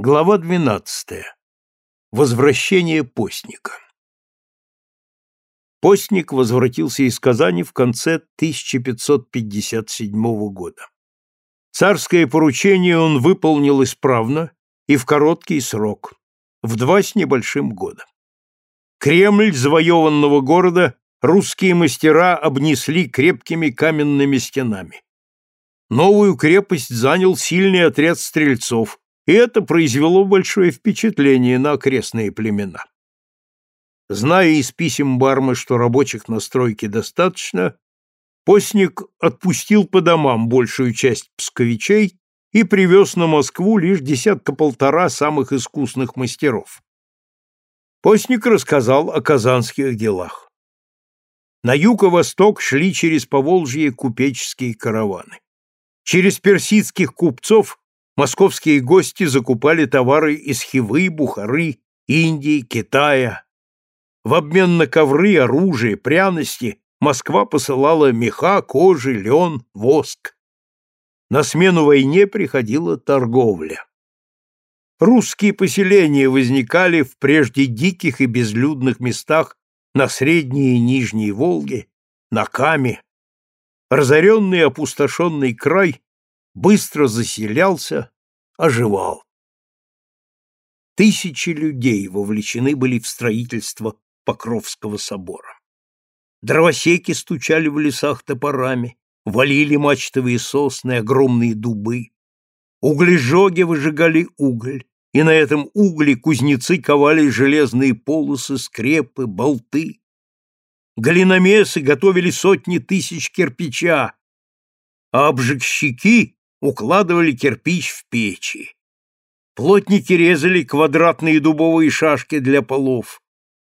Глава 12. Возвращение постника. Постник возвратился из Казани в конце 1557 года. Царское поручение он выполнил исправно и в короткий срок, в два с небольшим года. Кремль завоеванного города русские мастера обнесли крепкими каменными стенами. Новую крепость занял сильный отряд стрельцов, и это произвело большое впечатление на окрестные племена. Зная из писем Бармы, что рабочих на стройке достаточно, постник отпустил по домам большую часть псковичей и привез на Москву лишь десятка-полтора самых искусных мастеров. Постник рассказал о казанских делах. На юг и восток шли через Поволжье купеческие караваны. Через персидских купцов московские гости закупали товары из Хивы, Бухары, Индии, Китая. В обмен на ковры, оружие, пряности Москва посылала меха, кожи, лен, воск. На смену войне приходила торговля. Русские поселения возникали в прежде диких и безлюдных местах на Средней и Нижней Волге, на Каме. Разоренный и опустошенный край быстро заселялся, оживал. Тысячи людей вовлечены были в строительство Покровского собора. Дровосеки стучали в лесах топорами, валили мачтовые сосны, огромные дубы. Углежоги выжигали уголь, и на этом угле кузнецы ковали железные полосы, скрепы, болты. Глиномесы готовили сотни тысяч кирпича, а обжигщики укладывали кирпич в печи. Плотники резали квадратные дубовые шашки для полов.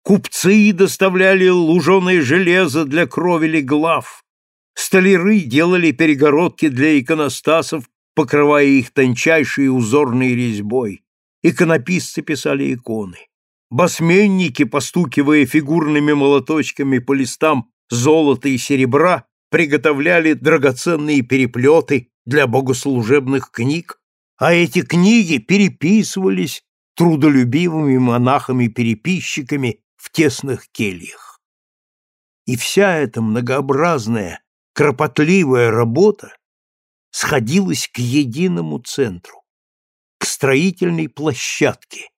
Купцы доставляли луженое железо для кровели глав. Столяры делали перегородки для иконостасов, покрывая их тончайшей узорной резьбой. Иконописцы писали иконы. Басменники, постукивая фигурными молоточками по листам золота и серебра, приготовляли драгоценные переплеты для богослужебных книг, а эти книги переписывались трудолюбивыми монахами-переписчиками в тесных кельях. И вся эта многообразная, кропотливая работа сходилась к единому центру, к строительной площадке,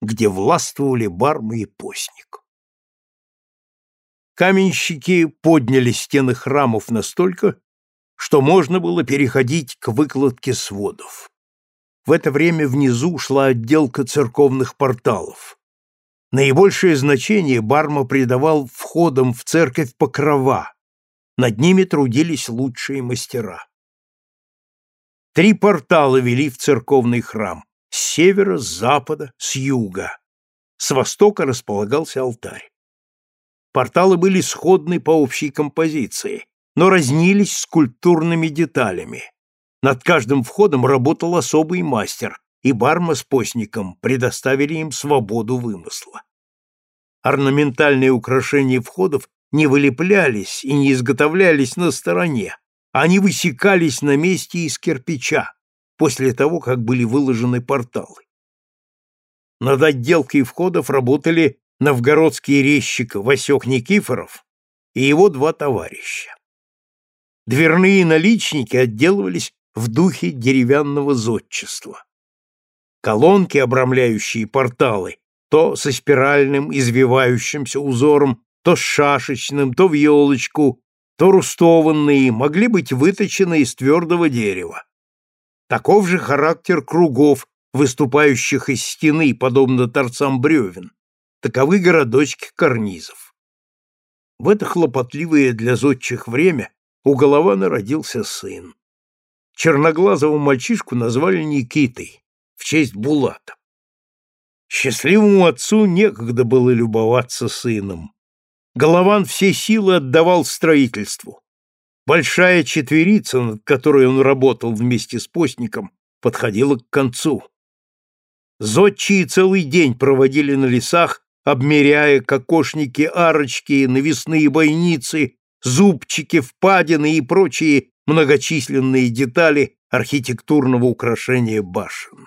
где властвовали бармы и постник. Каменщики подняли стены храмов настолько, что можно было переходить к выкладке сводов. В это время внизу шла отделка церковных порталов. Наибольшее значение Барма придавал входам в церковь покрова. Над ними трудились лучшие мастера. Три портала вели в церковный храм – с севера, с запада, с юга. С востока располагался алтарь. Порталы были сходны по общей композиции, но разнились скульптурными деталями. Над каждым входом работал особый мастер, и Барма с постником предоставили им свободу вымысла. Орнаментальные украшения входов не вылеплялись и не изготовлялись на стороне, они высекались на месте из кирпича, после того, как были выложены порталы. Над отделкой входов работали новгородский резчик Васек Никифоров и его два товарища. Дверные наличники отделывались в духе деревянного зодчества. Колонки, обрамляющие порталы, то со спиральным извивающимся узором, то с шашечным, то в елочку, то рустованные, могли быть выточены из твердого дерева. Таков же характер кругов, выступающих из стены, подобно торцам бревен. Таковы городочки карнизов. В это хлопотливое для зодчих время у Голована родился сын. Черноглазого мальчишку назвали Никитой в честь Булата. Счастливому отцу некогда было любоваться сыном. Голован все силы отдавал строительству. Большая четверица, над которой он работал вместе с постником, подходила к концу. Зодчие целый день проводили на лесах, обмеряя кокошники, арочки, навесные бойницы, зубчики, впадины и прочие многочисленные детали архитектурного украшения башен.